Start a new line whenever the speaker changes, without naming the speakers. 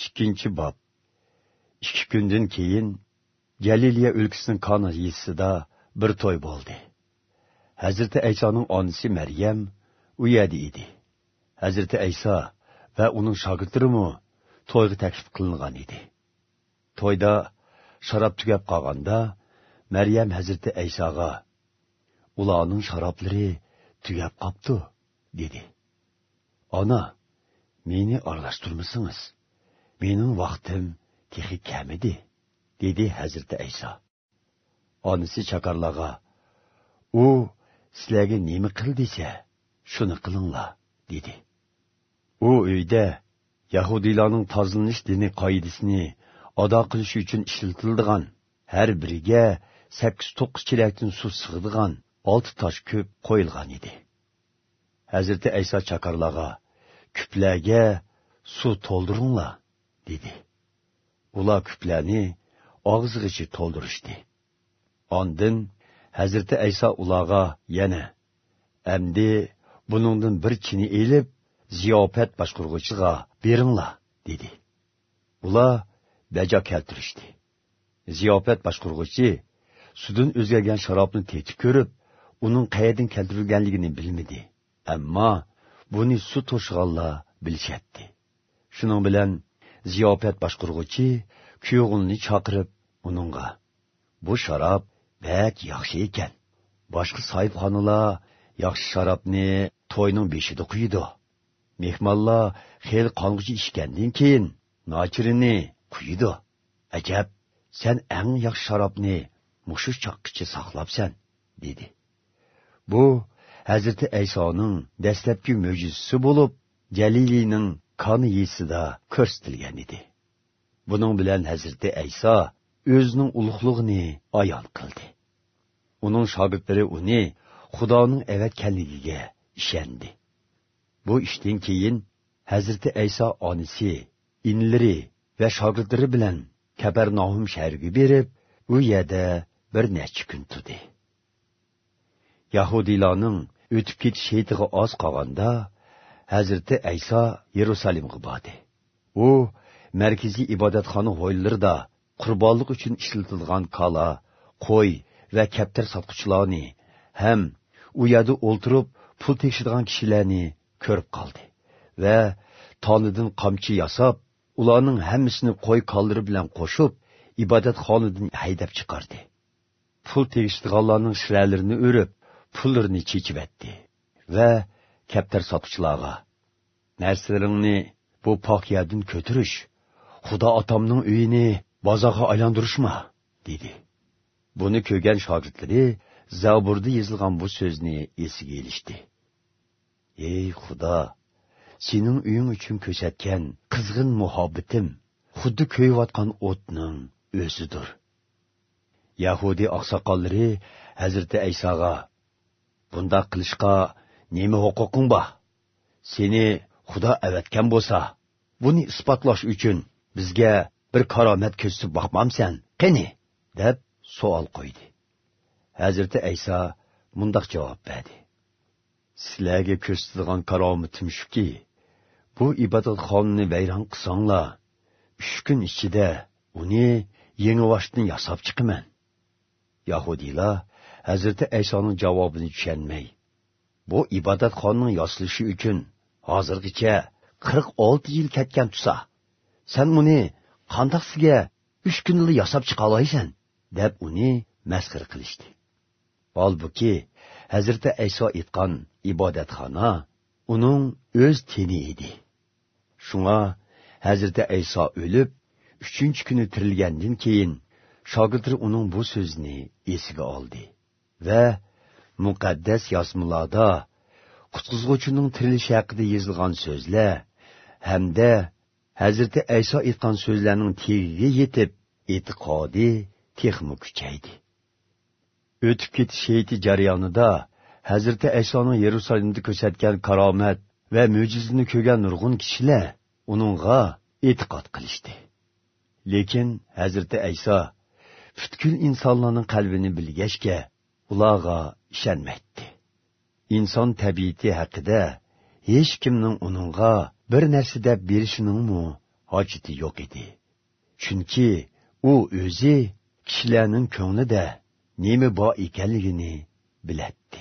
ikkinchi bob ikki kundan keyin galiliya o'lkasining kana yissida bir to'y bo'ldi hazrati aysoning onasi maryam u yerda edi hazrati ayso va uning shogirdlarimi to'yga taklif qilingan edi to'yda sharob tugab qolganda maryam hazrati aysoga ularning sharoblari tugab qopti dedi. Ona meni aralashtirmasangiz mening vaqtim texi kam edi dedi hazrati ayso. Onasi chakarlarga u sizlarga nima qil desa shuni qilinglar dedi. U uyda yahudiylarning tozalanish dini qoidasini ado qilish uchun ishlatiladigan har biriga sakkiz to'qqiz chelakdan suv sig'adigan olti tosh ko'p qo'yilgan edi. Hazrati ayso chakarlarga kuplarga suv to'ldiringlar dedi. Ular kuplarni og'zig'icha to'ldirishdi ondin hazrati ayso ularga yana amdi buningdan bir chini elib ziyofat boshqurg'uchiga beringlar dedi. Ular bajo keltirishdi ziyofat boshqurg'uchi sudin o'zgargan sharobni tetib ko'rib uning qayerdan keltirilganligini bilmadi ammo buni su toshg'onlar bilishatdi shuning bilan ziyofat boshqurg'uchi kuyovini chaqirib uningga. Bu sharob bak yaxshi ekan. Boshqa sohibxonalar yaxshi sharobni to'yning beshida quyidi mehmonlar xel qong'ichi ichgandan keyin nochirini quyidi ajab sen eng yaxshi sharobni mushu choqqacha saqlabsan dedi. Bu hazrati aysoning dastlabki mo'jizasi bo'lib jalilining koni yisida ko'rsatilgan edi. Buning bilan hazrati ayso o'zining ulug'lig'ini ayon qildi. Uning shogirdlari uni xudoning avatganligiga ishondi. Bu ishdan keyin hazrati ayso onasi inlari va shogirdlari bilan kabarnohum shahriga berib u yerda bir necha kun turdi. Yahudiylarning o'tib ketish hetiga oz qolganda Hazreti ayso yerusalimga bordi. U markaziy ibodatxona hovlilarida qurbonlik uchun ishlatilgan kala qo'y va kaptar sotquchilarni ham u yerda o'ltirib pul tekshirgan kishilarni ko'rib qoldi va tonidan qamchi yasab ularning hammasini qo'y kollari bilan qo'shib ibodatxonadan haydab chiqardi. Pul tegishtirganlarning shiralarini o'rib pullarini chechibatdi va kaptar sotuvchilarga narsalaringni bu pok yerdan ko'tirish xudo otamning uyini bozorga aylantirishma dedi. Buni ko'rgan shogirdlari zaburda yozilgan bu so'zni esiga ilishdi. Ey xudo sening uying uchun ko'rsatgan qizg'in muhabbatim xuddi ko'yayotgan o'tning o'zidir. Yahudiy oqsoqollari hazrati aysoga bundoq qilishga nima huquqing bor? Seni xudo avatgan bo'lsa buni isbotlash uchun bizga bir karomat ko'rsatib boqmamsan qani? deb savol qo'ydi. Hazrati ayso mundoq javob berdi. Sizlarga ko'rsatilgan karomatim shuki bu ibodatxonani vayron qilsanglar uch kun ichida uni yengivashdan yasab chiqaman. Yahudiylar hazrati aysoning javobini tushunmay bu ibodatxonning yosilishi uchun hozirgacha qirq olti yil ketgan tusa. San uni qandoq sizga uch kunda yasab chiqa olaysan deb uni masxir qilishdi. Holbuki hazrati ayso aytgan ibodatxona uning o'z teni edi. Shunga hazrati ayso o'lib uchinchi kuni tirilgandan keyin shogirdlar uning bu so'zini esiga oldi va muqaddas yozmalarda qutqizg'uchining tirilishi haqida yozilgan so'zlar hamda hazrati ayso aytgan so'zlarning tegiga yetib e'tiqodi texmi kuchaydi. O'tib ketish heyti jarayonida hazrati aysoning yerusalimda ko'rsatgan karomat va mo'jizini ko'rgan nurg'un kishilar uningga e'tiqod qilishdi. Lekin hazrati ayso butkul insonlarning qalbini bilgachga ularga ishonmaydi. Inson tabiati haqida hech kimning uningga bir narsa deb berishiningmi hojati yo'q edi. Chunki u o'zi kishilarning ko'nglida nima bor ekanligini biladi